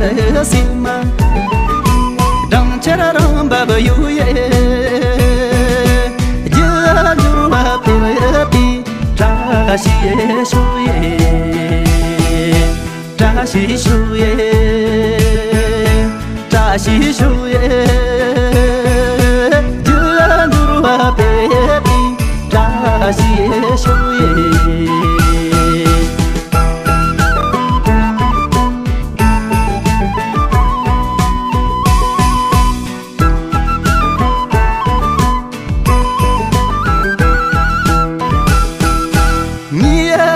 에시마 낭체라람바바유예 쟈주마필여피 다다시케쇼예 다가시슈예 다시슈예